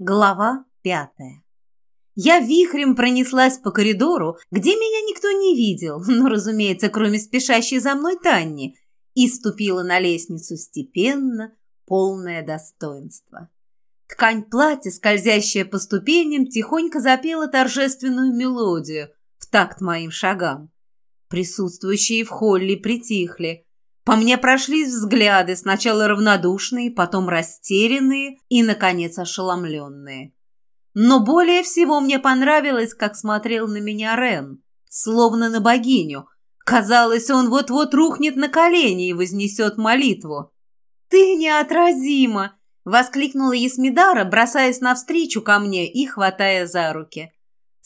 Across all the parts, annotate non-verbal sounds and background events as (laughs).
Глава пятая. Я вихрем пронеслась по коридору, где меня никто не видел, (laughs) ну, разумеется, кроме спешащей за мной Танни, и ступила на лестницу степенно, полное достоинство. Ткань платья, скользящая по ступеням, тихонько запела торжественную мелодию в такт моим шагам. Присутствующие в холле притихли, по мне прошлись взгляды, сначала равнодушные, потом растерянные и, наконец, ошеломленные. Но более всего мне понравилось, как смотрел на меня Рен, словно на богиню. Казалось, он вот-вот рухнет на колени и вознесет молитву. «Ты неотразима!» — воскликнула Есмидара, бросаясь навстречу ко мне и хватая за руки.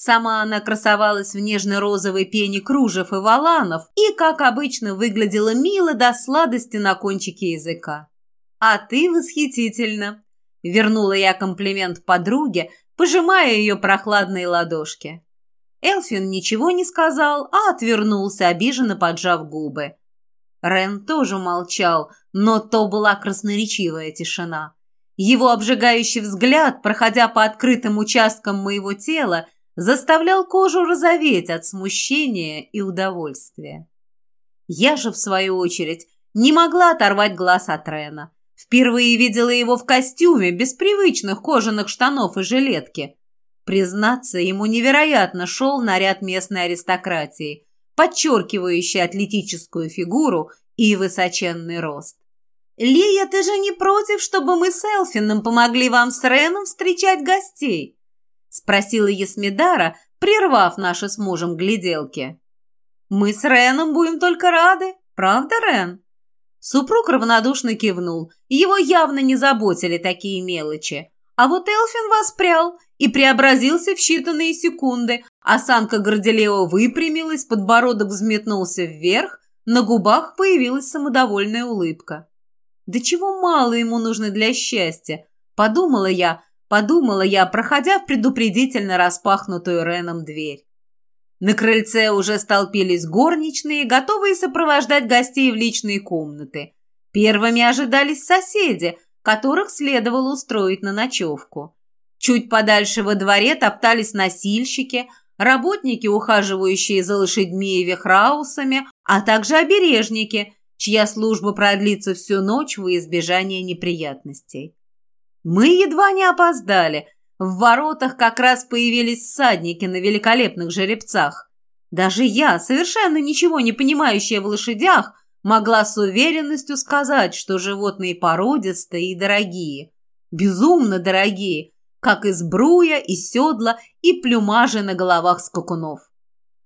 Сама она красовалась в нежно-розовой пене кружев и валанов и, как обычно, выглядела мило до сладости на кончике языка. «А ты восхитительно!» — вернула я комплимент подруге, пожимая ее прохладные ладошки. Элфин ничего не сказал, а отвернулся, обиженно поджав губы. Рен тоже молчал, но то была красноречивая тишина. Его обжигающий взгляд, проходя по открытым участкам моего тела, заставлял кожу розоветь от смущения и удовольствия. Я же, в свою очередь, не могла оторвать глаз от Рена. Впервые видела его в костюме, без привычных кожаных штанов и жилетки. Признаться, ему невероятно шел наряд местной аристократии, подчеркивающий атлетическую фигуру и высоченный рост. «Лия, ты же не против, чтобы мы с Элфином помогли вам с Реном встречать гостей?» — спросила Есмидара, прервав наши с мужем гляделки. «Мы с Реном будем только рады, правда, Рен?» Супруг равнодушно кивнул. Его явно не заботили такие мелочи. А вот Элфин воспрял и преобразился в считанные секунды. Осанка горделево выпрямилась, подбородок взметнулся вверх, на губах появилась самодовольная улыбка. «Да чего мало ему нужно для счастья?» – подумала я, Подумала я, проходя в предупредительно распахнутую Реном дверь. На крыльце уже столпились горничные, готовые сопровождать гостей в личные комнаты. Первыми ожидались соседи, которых следовало устроить на ночевку. Чуть подальше во дворе топтались носильщики, работники, ухаживающие за лошадьми и вехраусами, а также обережники, чья служба продлится всю ночь во избежание неприятностей. Мы едва не опоздали. В воротах как раз появились всадники на великолепных жеребцах. Даже я, совершенно ничего не понимающая в лошадях, могла с уверенностью сказать, что животные породистые и дорогие. Безумно дорогие, как и сбруя, и седла, и плюмажи на головах скакунов.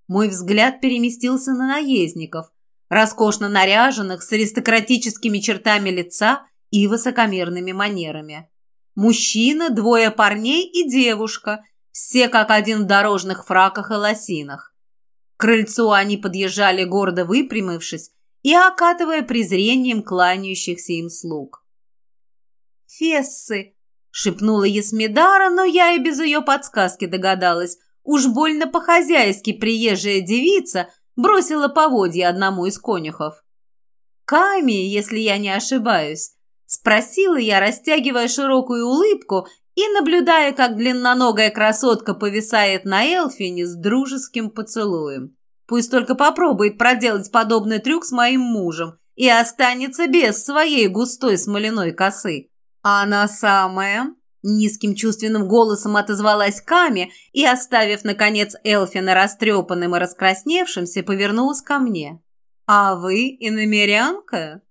Мой взгляд переместился на наездников, роскошно наряженных, с аристократическими чертами лица и высокомерными манерами. Мужчина, двое парней и девушка, все как один в дорожных фраках и лосинах. К крыльцу они подъезжали гордо выпрямившись и окатывая презрением кланяющихся им слуг. «Фессы!» — шепнула Есмидара, но я и без ее подсказки догадалась. Уж больно по-хозяйски приезжая девица бросила поводья одному из конюхов. «Ками, если я не ошибаюсь», Спросила я, растягивая широкую улыбку и наблюдая, как длинноногая красотка повисает на Элфине с дружеским поцелуем. Пусть только попробует проделать подобный трюк с моим мужем и останется без своей густой смоляной косы. Она самая... Низким чувственным голосом отозвалась Ками и, оставив, наконец, Элфина растрепанным и раскрасневшимся, повернулась ко мне. «А вы иномерянка?»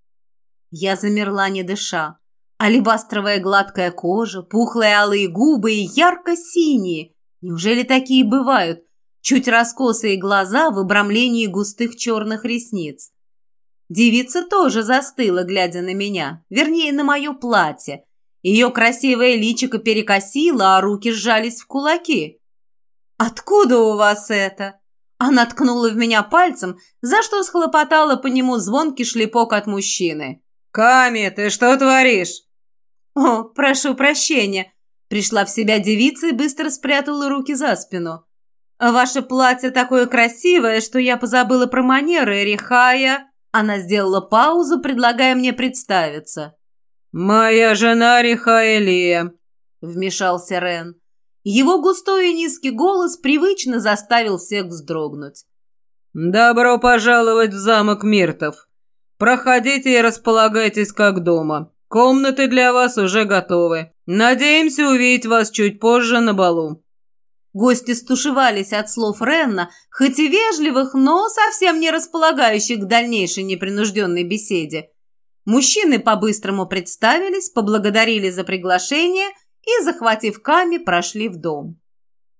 Я замерла, не дыша. Алебастровая гладкая кожа, пухлые алые губы и ярко-синие. Неужели такие бывают? Чуть раскосые глаза в обрамлении густых черных ресниц. Девица тоже застыла, глядя на меня, вернее, на мое платье. Ее красивое личико перекосило, а руки сжались в кулаки. «Откуда у вас это?» Она ткнула в меня пальцем, за что схлопотала по нему звонкий шлепок от мужчины. «Ками, ты что творишь?» «О, прошу прощения!» Пришла в себя девица и быстро спрятала руки за спину. «Ваше платье такое красивое, что я позабыла про манеры, Рихая!» Она сделала паузу, предлагая мне представиться. «Моя жена Рихая Лия!» вмешался Рен. Его густой и низкий голос привычно заставил всех вздрогнуть. «Добро пожаловать в замок Миртов. Проходите и располагайтесь как дома. Комнаты для вас уже готовы. Надеемся увидеть вас чуть позже на балу». Гости стушевались от слов Ренна, хоть и вежливых, но совсем не располагающих к дальнейшей непринужденной беседе. Мужчины по-быстрому представились, поблагодарили за приглашение и, захватив Ками, прошли в дом.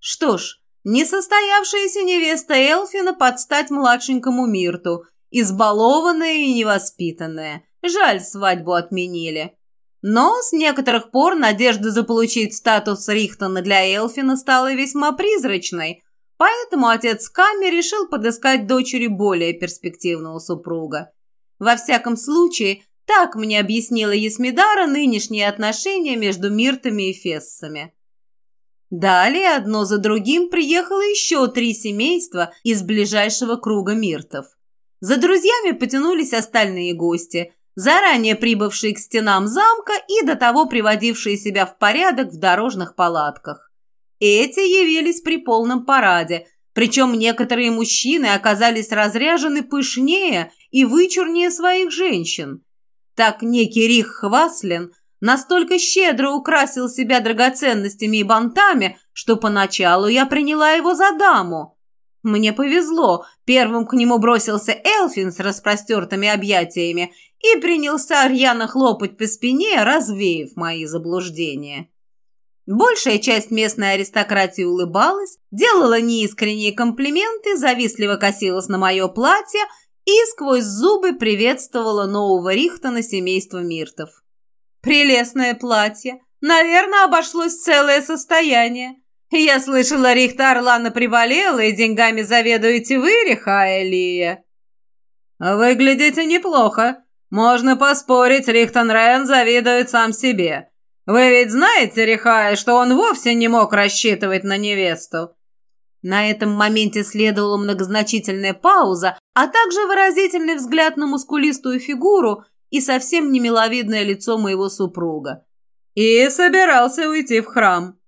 Что ж, несостоявшаяся невеста Элфина подстать младшенькому Мирту, избалованная и невоспитанная. Жаль, свадьбу отменили. Но с некоторых пор надежда заполучить статус Рихтона для Элфина стала весьма призрачной, поэтому отец Ками решил подыскать дочери более перспективного супруга. Во всяком случае, так мне объяснила Есмидара нынешние отношения между Миртами и Фессами. Далее одно за другим приехало еще три семейства из ближайшего круга Миртов. За друзьями потянулись остальные гости, заранее прибывшие к стенам замка и до того приводившие себя в порядок в дорожных палатках. Эти явились при полном параде, причем некоторые мужчины оказались разряжены пышнее и вычурнее своих женщин. Так некий Рих Хваслин настолько щедро украсил себя драгоценностями и бантами, что поначалу я приняла его за даму. Мне повезло, первым к нему бросился Элфин с распростертыми объятиями и принялся рьяно хлопать по спине, развеяв мои заблуждения. Большая часть местной аристократии улыбалась, делала неискренние комплименты, завистливо косилась на мое платье и сквозь зубы приветствовала нового Рихтона семейства Миртов. «Прелестное платье! Наверное, обошлось целое состояние. Я слышала, Рихта Орлана приболела, и деньгами заведуете вы, Риха Элия?» «Выглядите неплохо. Можно поспорить, Рихтон Рен завидует сам себе. Вы ведь знаете, Рихая, что он вовсе не мог рассчитывать на невесту?» На этом моменте следовала многозначительная пауза, а также выразительный взгляд на мускулистую фигуру и совсем немиловидное лицо моего супруга. «И собирался уйти в храм».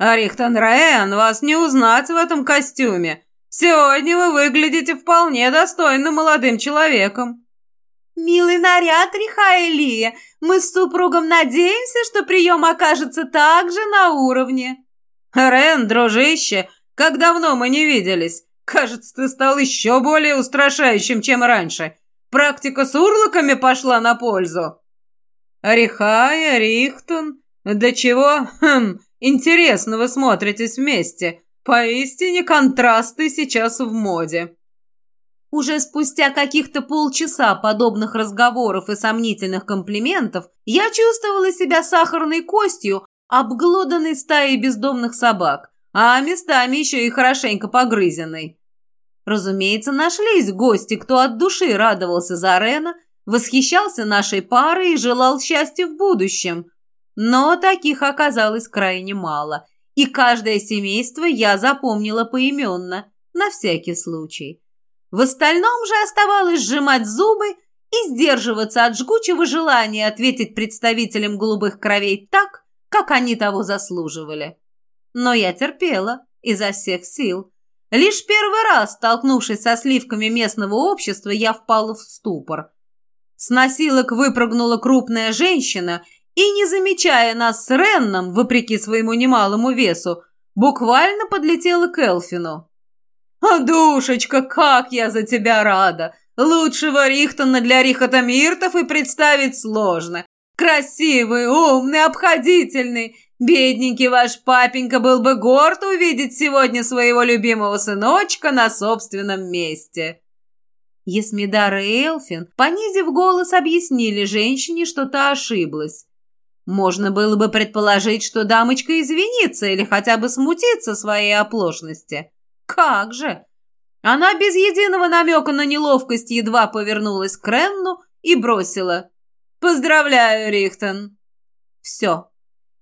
«Арихтон Раэн, вас не узнать в этом костюме. Сегодня вы выглядите вполне достойным молодым человеком». «Милый наряд, Риха Мы с супругом надеемся, что прием окажется также на уровне». «Рен, дружище, как давно мы не виделись. Кажется, ты стал еще более устрашающим, чем раньше. Практика с урлоками пошла на пользу». «Рихая, Рихтон, да чего, хм, интересно вы смотритесь вместе. Поистине контрасты сейчас в моде». Уже спустя каких-то полчаса подобных разговоров и сомнительных комплиментов я чувствовала себя сахарной костью, обглоданной стаей бездомных собак а местами еще и хорошенько погрызенный. Разумеется, нашлись гости, кто от души радовался за Рена, восхищался нашей парой и желал счастья в будущем. Но таких оказалось крайне мало, и каждое семейство я запомнила поименно, на всякий случай. В остальном же оставалось сжимать зубы и сдерживаться от жгучего желания ответить представителям голубых кровей так, как они того заслуживали. Но я терпела изо всех сил. Лишь первый раз, столкнувшись со сливками местного общества, я впала в ступор. С носилок выпрыгнула крупная женщина и, не замечая нас с Ренном, вопреки своему немалому весу, буквально подлетела к Элфину. «А, душечка, как я за тебя рада! Лучшего Рихтона для Рихотомиртов и представить сложно. Красивый, умный, обходительный. Бедненький ваш папенька был бы горд увидеть сегодня своего любимого сыночка на собственном месте». Есмидар и Элфин, понизив голос, объяснили женщине, что та ошиблась. Можно было бы предположить, что дамочка извинится или хотя бы смутится своей оплошности. Как же! Она без единого намека на неловкость едва повернулась к Ренну и бросила. «Поздравляю, Рихтон!» Все,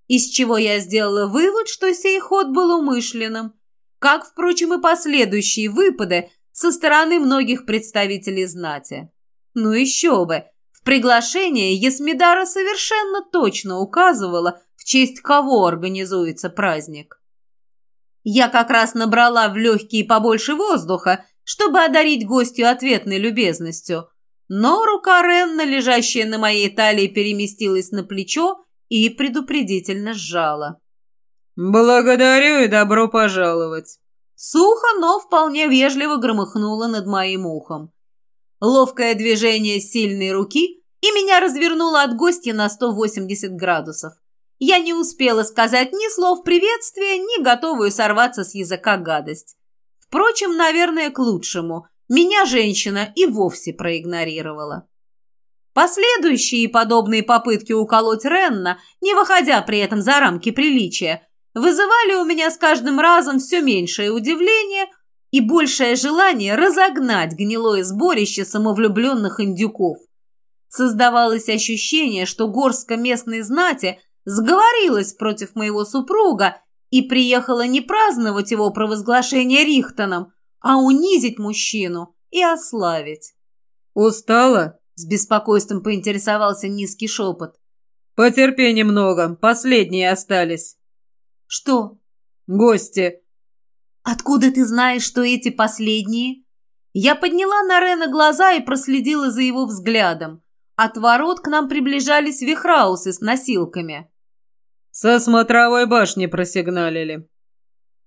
из чего я сделала вывод, что сей ход был умышленным, как, впрочем, и последующие выпады со стороны многих представителей знати. Ну еще бы, В приглашении Есмидара совершенно точно указывала, в честь кого организуется праздник. Я как раз набрала в легкие побольше воздуха, чтобы одарить гостью ответной любезностью, но рука Ренна, лежащая на моей талии, переместилась на плечо и предупредительно сжала. «Благодарю и добро пожаловать!» Сухо, но вполне вежливо громыхнуло над моим ухом. Ловкое движение сильной руки, и меня развернуло от гостя на 180 градусов. Я не успела сказать ни слов приветствия, ни готовую сорваться с языка гадость. Впрочем, наверное, к лучшему. Меня женщина и вовсе проигнорировала. Последующие подобные попытки уколоть Ренна, не выходя при этом за рамки приличия, вызывали у меня с каждым разом все меньшее удивление и большее желание разогнать гнилое сборище самовлюбленных индюков. Создавалось ощущение, что горстка местной знати сговорилась против моего супруга и приехала не праздновать его провозглашение Рихтоном, а унизить мужчину и ославить. «Устала?» — с беспокойством поинтересовался низкий шепот. «Потерпи немного, последние остались». «Что?» «Гости». «Откуда ты знаешь, что эти последние?» Я подняла на Рена глаза и проследила за его взглядом. От ворот к нам приближались вихраусы с носилками. «Со смотровой башни просигналили».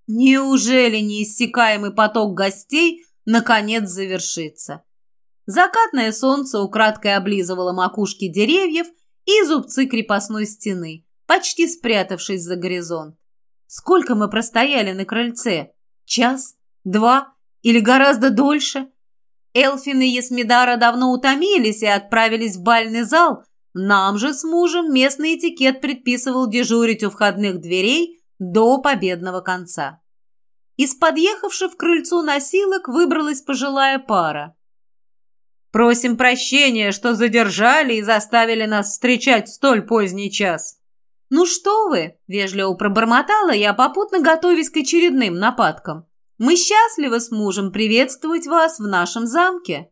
Неужели неиссякаемый поток гостей наконец завершится? Закатное солнце украдкой облизывало макушки деревьев и зубцы крепостной стены, почти спрятавшись за горизонт. Сколько мы простояли на крыльце? Час? Два? Или гораздо дольше? Элфин и Есмидара давно утомились и отправились в бальный зал. Нам же с мужем местный этикет предписывал дежурить у входных дверей до победного конца. Из подъехавших к крыльцу носилок выбралась пожилая пара. «Просим прощения, что задержали и заставили нас встречать в столь поздний час», «Ну что вы!» – вежливо пробормотала я, попутно готовясь к очередным нападкам. «Мы счастливы с мужем приветствовать вас в нашем замке».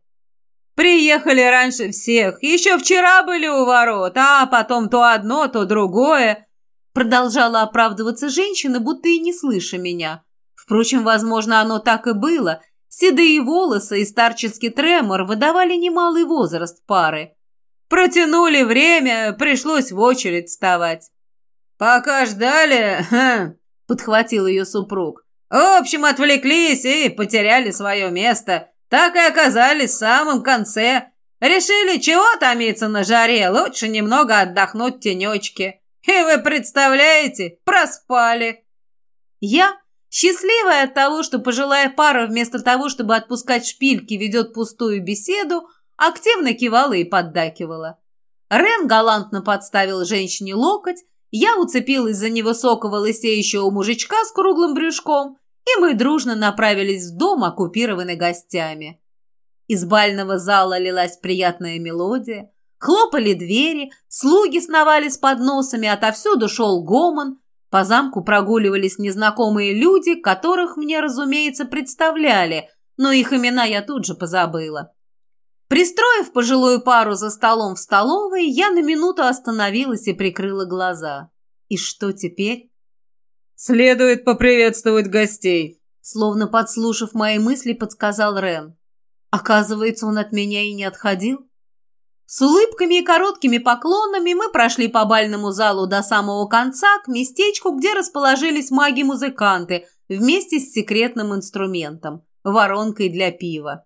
«Приехали раньше всех. Еще вчера были у ворот, а потом то одно, то другое». Продолжала оправдываться женщина, будто и не слыша меня. Впрочем, возможно, оно так и было. Седые волосы и старческий тремор выдавали немалый возраст пары. Протянули время, пришлось в очередь вставать. «Пока ждали...» (laughs) — подхватил ее супруг. «В общем, отвлеклись и потеряли свое место. Так и оказались в самом конце. Решили, чего томиться на жаре, лучше немного отдохнуть в тенечке. И вы представляете, проспали». Я, счастливая от того, что пожилая пара вместо того, чтобы отпускать шпильки, ведет пустую беседу, активно кивала и поддакивала. Рен галантно подставил женщине локоть, я уцепилась за невысокого лысеющего мужичка с круглым брюшком, и мы дружно направились в дом, оккупированный гостями. Из бального зала лилась приятная мелодия, хлопали двери, слуги сновали с подносами, отовсюду шел гомон, по замку прогуливались незнакомые люди, которых мне, разумеется, представляли, но их имена я тут же позабыла. Пристроив пожилую пару за столом в столовой, я на минуту остановилась и прикрыла глаза. И что теперь? «Следует поприветствовать гостей», словно подслушав мои мысли, подсказал Рен. Оказывается, он от меня и не отходил. С улыбками и короткими поклонами мы прошли по бальному залу до самого конца к местечку, где расположились маги-музыканты вместе с секретным инструментом – воронкой для пива.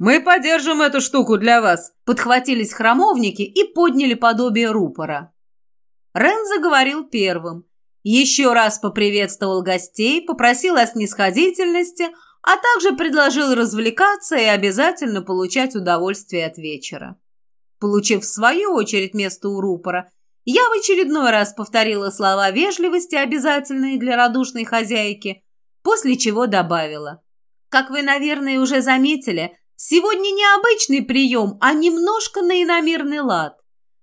«Мы подержим эту штуку для вас!» Подхватились храмовники и подняли подобие рупора. Рен заговорил первым. Еще раз поприветствовал гостей, попросил о снисходительности, а также предложил развлекаться и обязательно получать удовольствие от вечера. Получив в свою очередь место у рупора, я в очередной раз повторила слова вежливости, обязательные для радушной хозяйки, после чего добавила. Как вы, наверное, уже заметили, Сегодня не обычный прием, а немножко на иномирный лад.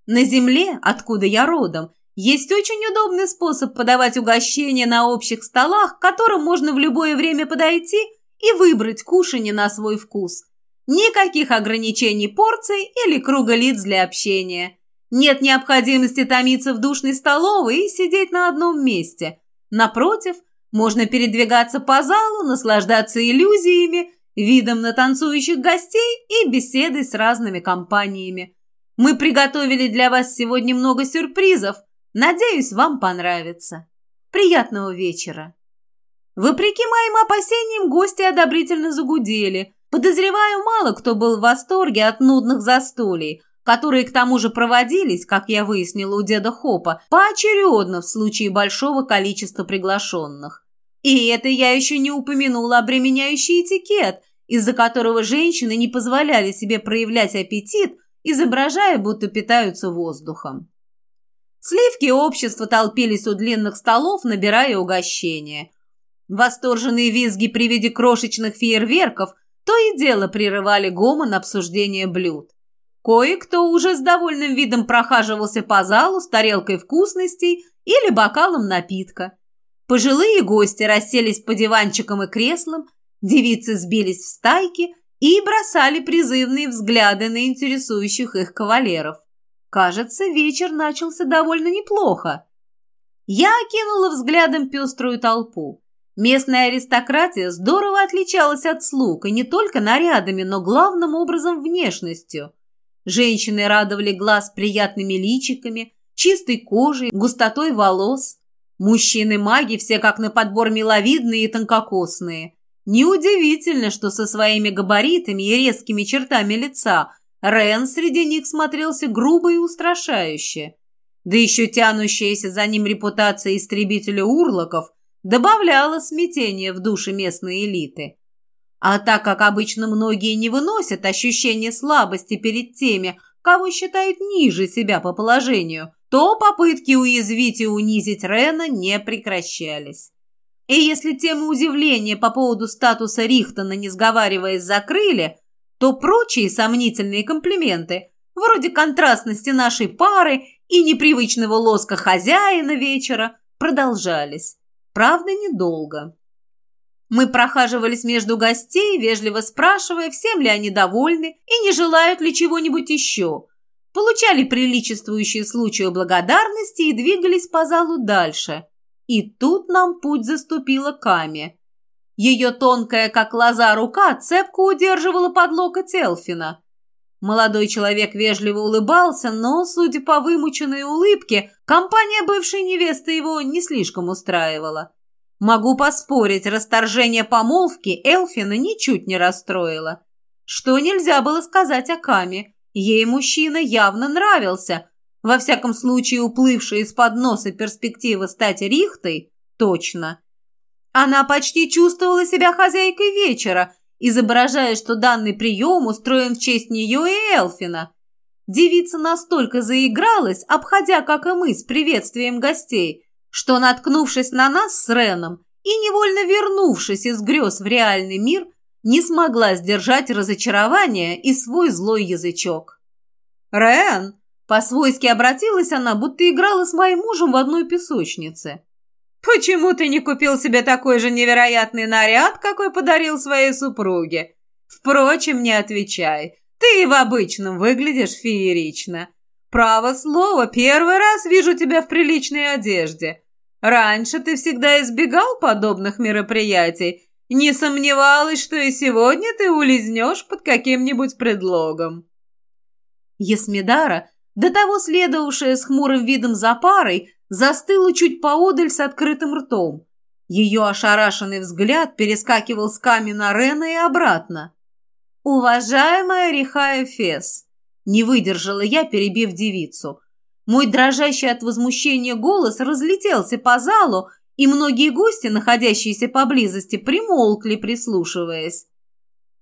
На земле, откуда я родом, есть очень удобный способ подавать угощения на общих столах, к которым можно в любое время подойти и выбрать кушанье на свой вкус. Никаких ограничений порций или круга лиц для общения. Нет необходимости томиться в душной столовой и сидеть на одном месте. Напротив, можно передвигаться по залу, наслаждаться иллюзиями, видом на танцующих гостей и беседой с разными компаниями. Мы приготовили для вас сегодня много сюрпризов. Надеюсь, вам понравится. Приятного вечера. Вопреки моим опасениям, гости одобрительно загудели. Подозреваю, мало кто был в восторге от нудных застолий, которые к тому же проводились, как я выяснила у деда Хопа, поочередно в случае большого количества приглашенных. И это я еще не упомянула обременяющий этикет, из-за которого женщины не позволяли себе проявлять аппетит, изображая, будто питаются воздухом. Сливки общества толпились у длинных столов, набирая угощения. Восторженные визги при виде крошечных фейерверков то и дело прерывали гомон обсуждения блюд. Кое-кто уже с довольным видом прохаживался по залу с тарелкой вкусностей или бокалом напитка. Пожилые гости расселись по диванчикам и креслам, девицы сбились в стайки и бросали призывные взгляды на интересующих их кавалеров. Кажется, вечер начался довольно неплохо. Я окинула взглядом пеструю толпу. Местная аристократия здорово отличалась от слуг, и не только нарядами, но главным образом внешностью. Женщины радовали глаз приятными личиками, чистой кожей, густотой волос. Мужчины-маги все как на подбор миловидные и тонкокосные. Неудивительно, что со своими габаритами и резкими чертами лица Рен среди них смотрелся грубо и устрашающе. Да еще тянущаяся за ним репутация истребителя урлоков добавляла смятения в души местной элиты. А так как обычно многие не выносят ощущение слабости перед теми, кого считают ниже себя по положению, то попытки уязвить и унизить Рена не прекращались. И если тему удивления по поводу статуса Рихтона, не сговариваясь, закрыли, то прочие сомнительные комплименты, вроде контрастности нашей пары и непривычного лоска хозяина вечера, продолжались. Правда, недолго. Мы прохаживались между гостей, вежливо спрашивая, всем ли они довольны и не желают ли чего-нибудь еще. Получали приличествующие случаю благодарности и двигались по залу дальше. И тут нам путь заступила Ками. Ее тонкая, как лоза, рука цепко удерживала под локоть Элфина. Молодой человек вежливо улыбался, но, судя по вымученной улыбке, компания бывшей невесты его не слишком устраивала. Могу поспорить, расторжение помолвки Элфина ничуть не расстроило. Что нельзя было сказать о Каме. Ей мужчина явно нравился. Во всяком случае, уплывшая из-под носа перспектива стать Рихтой – точно. Она почти чувствовала себя хозяйкой вечера, изображая, что данный прием устроен в честь нее и Элфина. Девица настолько заигралась, обходя, как и мы, с приветствием гостей – что, наткнувшись на нас с Реном и невольно вернувшись из грез в реальный мир, не смогла сдержать разочарование и свой злой язычок. «Рен!» – по-свойски обратилась она, будто играла с моим мужем в одной песочнице. «Почему ты не купил себе такой же невероятный наряд, какой подарил своей супруге? Впрочем, не отвечай, ты и в обычном выглядишь феерично. Право слово, первый раз вижу тебя в приличной одежде. Раньше ты всегда избегал подобных мероприятий. Не сомневалась, что и сегодня ты улизнешь под каким-нибудь предлогом. Есмидара, до того следовавшая с хмурым видом за парой, застыла чуть поодаль с открытым ртом. Ее ошарашенный взгляд перескакивал с камня Рена и обратно. «Уважаемая Рихая Фес!» Не выдержала я, перебив девицу. Мой дрожащий от возмущения голос разлетелся по залу, и многие гости, находящиеся поблизости, примолкли, прислушиваясь.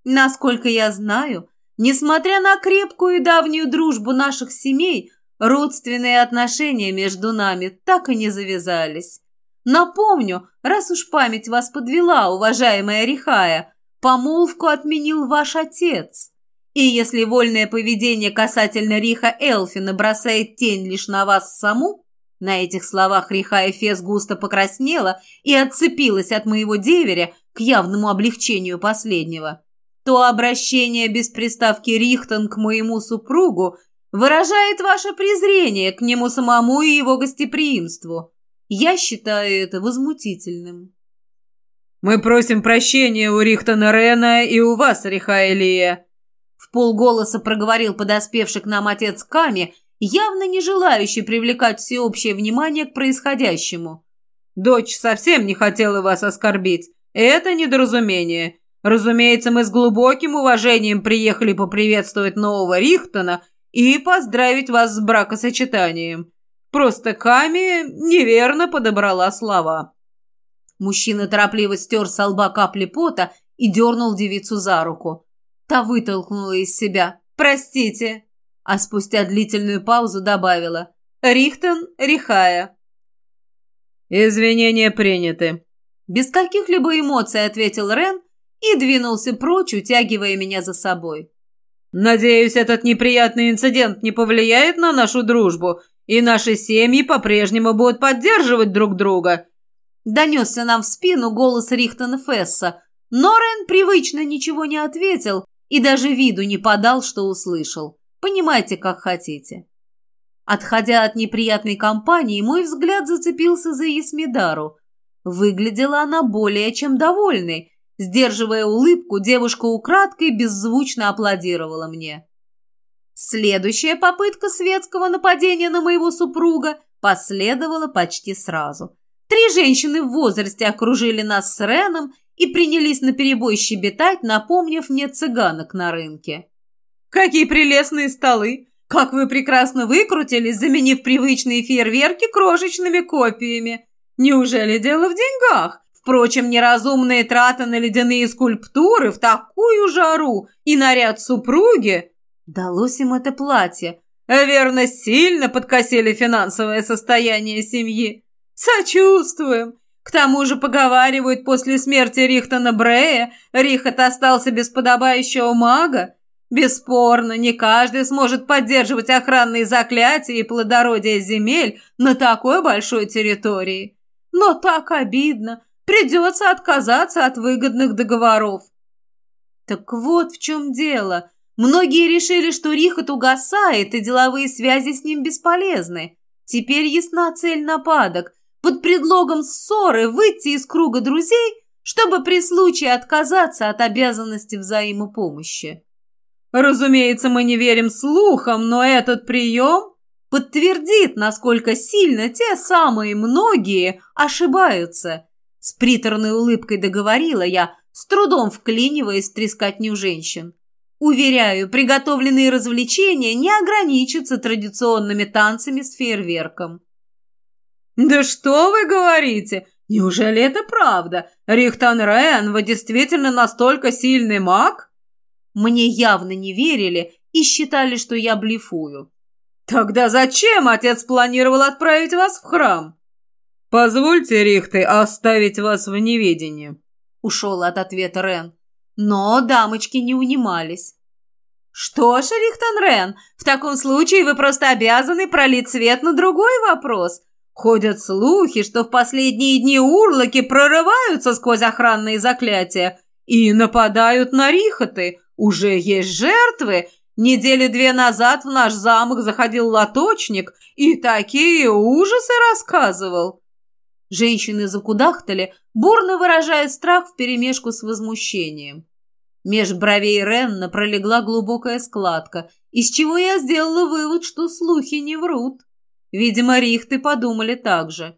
Насколько я знаю, несмотря на крепкую и давнюю дружбу наших семей, родственные отношения между нами так и не завязались. Напомню, раз уж память вас подвела, уважаемая Рихая, помолвку отменил ваш отец. И если вольное поведение касательно Риха Элфина бросает тень лишь на вас саму, на этих словах Риха Эфес густо покраснела и отцепилась от моего деверя к явному облегчению последнего, то обращение без приставки «Рихтон» к моему супругу выражает ваше презрение к нему самому и его гостеприимству. Я считаю это возмутительным. «Мы просим прощения у Рихтона Рена и у вас, Риха Элия», в полголоса проговорил подоспевший к нам отец Ками, явно не желающий привлекать всеобщее внимание к происходящему. «Дочь совсем не хотела вас оскорбить. Это недоразумение. Разумеется, мы с глубоким уважением приехали поприветствовать нового Рихтона и поздравить вас с бракосочетанием. Просто Ками неверно подобрала слова». Мужчина торопливо стер с лба капли пота и дернул девицу за руку. Та вытолкнула из себя «Простите», а спустя длительную паузу добавила «Рихтон, Рихая». «Извинения приняты», — без каких-либо эмоций ответил Рен и двинулся прочь, утягивая меня за собой. «Надеюсь, этот неприятный инцидент не повлияет на нашу дружбу, и наши семьи по-прежнему будут поддерживать друг друга», Донесся нам в спину голос Рихтона Фесса, но Рен привычно ничего не ответил и даже виду не подал, что услышал. Понимайте, как хотите. Отходя от неприятной компании, мой взгляд зацепился за Есмидару. Выглядела она более чем довольной. Сдерживая улыбку, девушка украдкой беззвучно аплодировала мне. Следующая попытка светского нападения на моего супруга последовала почти сразу – Три женщины в возрасте окружили нас с Реном и принялись наперебой щебетать, напомнив мне цыганок на рынке. «Какие прелестные столы! Как вы прекрасно выкрутились, заменив привычные фейерверки крошечными копиями! Неужели дело в деньгах? Впрочем, неразумные траты на ледяные скульптуры в такую жару и наряд супруги...» Далось им это платье. «Верно, сильно подкосили финансовое состояние семьи. «Сочувствуем. К тому же поговаривают, после смерти Рихтона Брея Рихот остался без подобающего мага. Бесспорно, не каждый сможет поддерживать охранные заклятия и плодородие земель на такой большой территории. Но так обидно. Придется отказаться от выгодных договоров». «Так вот в чем дело. Многие решили, что Рихот угасает, и деловые связи с ним бесполезны. Теперь ясна цель нападок – под предлогом ссоры выйти из круга друзей, чтобы при случае отказаться от обязанности взаимопомощи. Разумеется, мы не верим слухам, но этот прием подтвердит, насколько сильно те самые многие ошибаются. С приторной улыбкой договорила я, с трудом вклиниваясь в трескотню женщин. Уверяю, приготовленные развлечения не ограничатся традиционными танцами с фейерверком. «Да что вы говорите? Неужели это правда? Рихтан Рен, вы действительно настолько сильный маг?» Мне явно не верили и считали, что я блефую. «Тогда зачем отец планировал отправить вас в храм?» «Позвольте, Рихты, оставить вас в неведении», — ушел от ответа Рен. Но дамочки не унимались. «Что ж, Рихтан Рен, в таком случае вы просто обязаны пролить свет на другой вопрос. Ходят слухи, что в последние дни урлоки прорываются сквозь охранные заклятия и нападают на рихоты. Уже есть жертвы. Недели две назад в наш замок заходил лоточник и такие ужасы рассказывал. Женщины закудахтали, бурно выражая страх вперемешку с возмущением. Меж бровей Ренна пролегла глубокая складка, из чего я сделала вывод, что слухи не врут. Видимо, рихты подумали так же.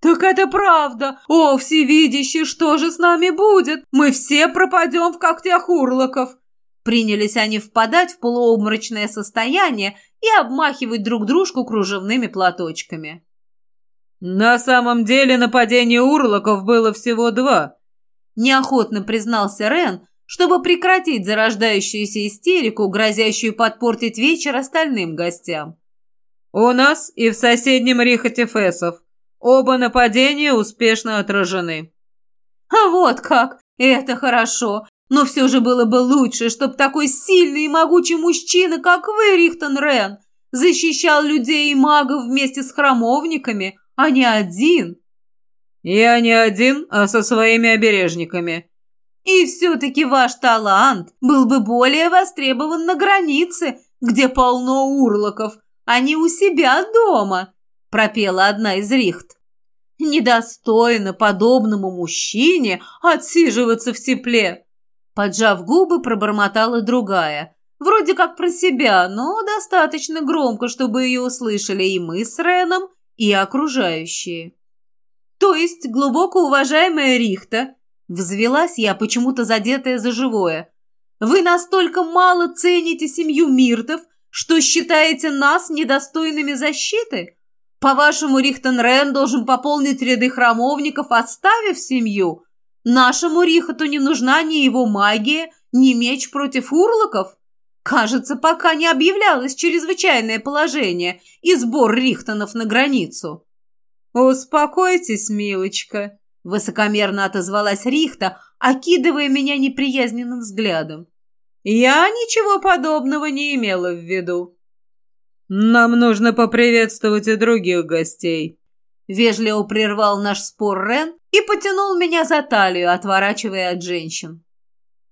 «Так это правда! О, всевидящий, что же с нами будет? Мы все пропадем в когтях урлоков!» Принялись они впадать в полуобморочное состояние и обмахивать друг дружку кружевными платочками. «На самом деле нападение урлоков было всего два», – неохотно признался Рен, чтобы прекратить зарождающуюся истерику, грозящую подпортить вечер остальным гостям. «У нас и в соседнем Рихоте Фесов. Оба нападения успешно отражены». «А вот как! Это хорошо! Но все же было бы лучше, чтобы такой сильный и могучий мужчина, как вы, Рихтон Рен, защищал людей и магов вместе с храмовниками, а не один». «Я не один, а со своими обережниками». И все-таки ваш талант был бы более востребован на границе, где полно урлоков, а не у себя дома», – пропела одна из рихт. «Недостойно подобному мужчине отсиживаться в тепле», – поджав губы, пробормотала другая – Вроде как про себя, но достаточно громко, чтобы ее услышали и мы с Реном, и окружающие. То есть, глубоко уважаемая Рихта, взвелась я, почему-то задетая за живое, вы настолько мало цените семью Миртов, что считаете нас недостойными защиты? По-вашему, Рихтенрен должен пополнить ряды храмовников, оставив семью? Нашему Рихоту не нужна ни его магия, ни меч против урлоков? Кажется, пока не объявлялось чрезвычайное положение и сбор Рихтонов на границу. «Успокойтесь, милочка», — высокомерно отозвалась Рихта, окидывая меня неприязненным взглядом. «Я ничего подобного не имела в виду». «Нам нужно поприветствовать и других гостей», — вежливо прервал наш спор Рен и потянул меня за талию, отворачивая от женщин.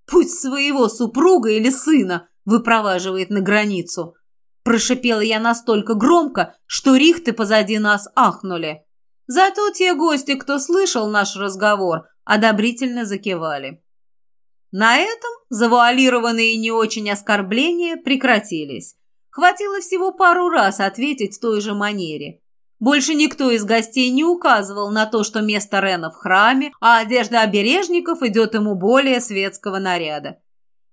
«Пусть своего супруга или сына выпроваживает на границу. Прошипела я настолько громко, что рихты позади нас ахнули. Зато те гости, кто слышал наш разговор, одобрительно закивали. На этом завуалированные не очень оскорбления прекратились. Хватило всего пару раз ответить в той же манере. Больше никто из гостей не указывал на то, что место Рена в храме, а одежда обережников идет ему более светского наряда.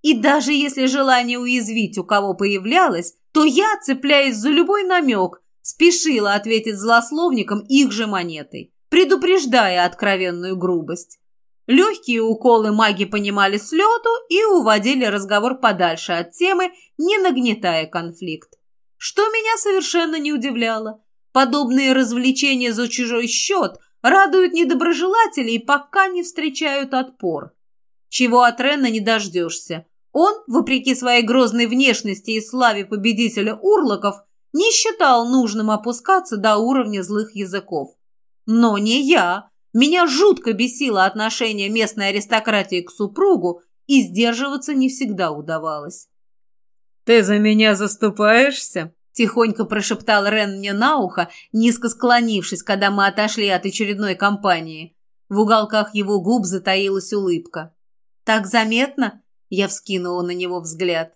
И даже если желание уязвить у кого появлялось, то я, цепляясь за любой намек, спешила ответить злословникам их же монетой, предупреждая откровенную грубость. Легкие уколы маги понимали с лету и уводили разговор подальше от темы, не нагнетая конфликт. Что меня совершенно не удивляло. Подобные развлечения за чужой счет радуют недоброжелателей, пока не встречают отпор. Чего от Рена не дождешься. Он, вопреки своей грозной внешности и славе победителя урлоков, не считал нужным опускаться до уровня злых языков. Но не я. Меня жутко бесило отношение местной аристократии к супругу, и сдерживаться не всегда удавалось. «Ты за меня заступаешься?» – тихонько прошептал Рен мне на ухо, низко склонившись, когда мы отошли от очередной компании. В уголках его губ затаилась улыбка. «Так заметно?» Я вскинула на него взгляд.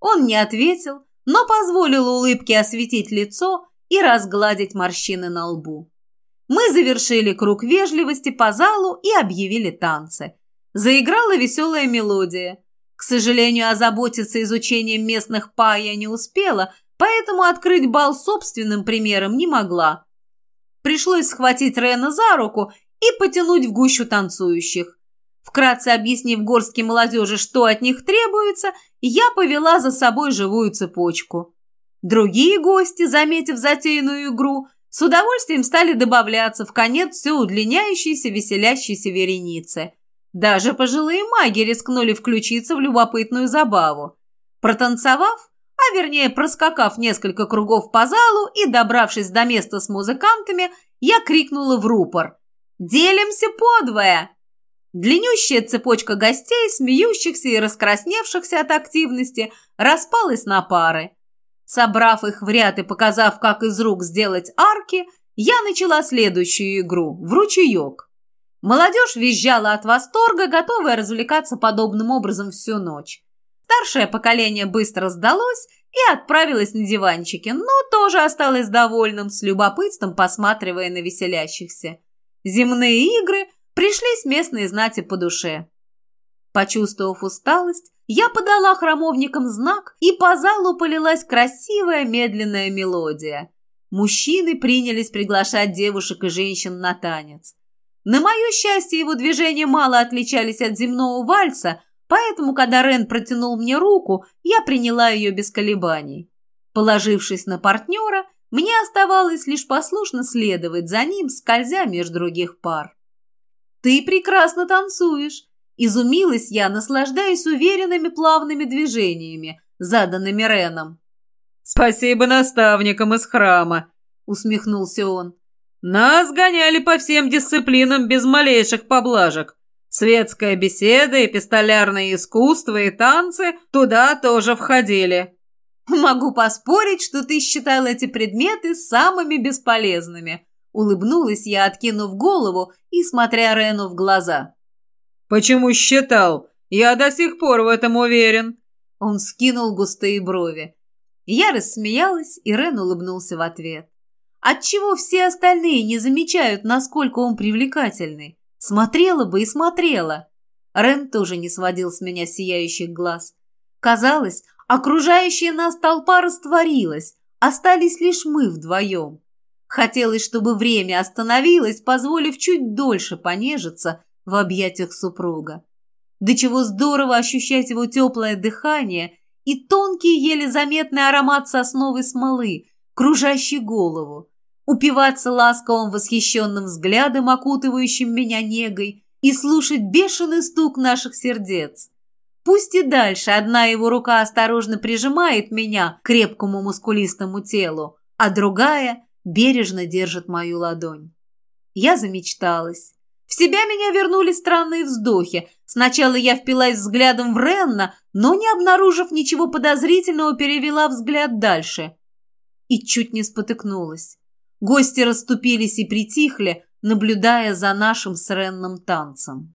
Он не ответил, но позволил улыбке осветить лицо и разгладить морщины на лбу. Мы завершили круг вежливости по залу и объявили танцы. Заиграла веселая мелодия. К сожалению, озаботиться изучением местных па я не успела, поэтому открыть бал собственным примером не могла. Пришлось схватить Рена за руку и потянуть в гущу танцующих. Вкратце объяснив горстке молодежи, что от них требуется, я повела за собой живую цепочку. Другие гости, заметив затеянную игру, с удовольствием стали добавляться в конец все удлиняющейся, веселящейся вереницы. Даже пожилые маги рискнули включиться в любопытную забаву. Протанцевав, а вернее проскакав несколько кругов по залу и добравшись до места с музыкантами, я крикнула в рупор «Делимся подвое!» Длиннющая цепочка гостей, смеющихся и раскрасневшихся от активности, распалась на пары. Собрав их в ряд и показав, как из рук сделать арки, я начала следующую игру – в ручеек. Молодежь визжала от восторга, готовая развлекаться подобным образом всю ночь. Старшее поколение быстро сдалось и отправилось на диванчики, но тоже осталось довольным, с любопытством посматривая на веселящихся. Земные игры – пришлись местные знати по душе. Почувствовав усталость, я подала храмовникам знак, и по залу полилась красивая медленная мелодия. Мужчины принялись приглашать девушек и женщин на танец. На мое счастье, его движения мало отличались от земного вальса, поэтому, когда Рен протянул мне руку, я приняла ее без колебаний. Положившись на партнера, мне оставалось лишь послушно следовать за ним, скользя между других пар. «Ты прекрасно танцуешь!» Изумилась я, наслаждаясь уверенными плавными движениями, заданными Реном. «Спасибо наставникам из храма!» — усмехнулся он. «Нас гоняли по всем дисциплинам без малейших поблажек. Светская беседа, эпистолярное искусство и танцы туда тоже входили. «Могу поспорить, что ты считал эти предметы самыми бесполезными», улыбнулась я, откинув голову и смотря Рену в глаза. «Почему считал? Я до сих пор в этом уверен». Он скинул густые брови. Я рассмеялась, и Рен улыбнулся в ответ. Отчего все остальные не замечают, насколько он привлекательный? Смотрела бы и смотрела. Рен тоже не сводил с меня сияющих глаз. Казалось, окружающая нас толпа растворилась, остались лишь мы вдвоем. Хотелось, чтобы время остановилось, позволив чуть дольше понежиться в объятиях супруга. До чего здорово ощущать его теплое дыхание и тонкий, еле заметный аромат сосновой смолы, кружащий голову, упиваться ласковым восхищенным взглядом, окутывающим меня негой, и слушать бешеный стук наших сердец. Пусть и дальше одна его рука осторожно прижимает меня к крепкому мускулистому телу, а другая бережно держит мою ладонь. Я замечталась. В себя меня вернули странные вздохи. Сначала я впилась взглядом в Ренна, но, не обнаружив ничего подозрительного, перевела взгляд дальше. И чуть не спотыкнулась. Гости расступились и притихли, наблюдая за нашим с Ренном танцем.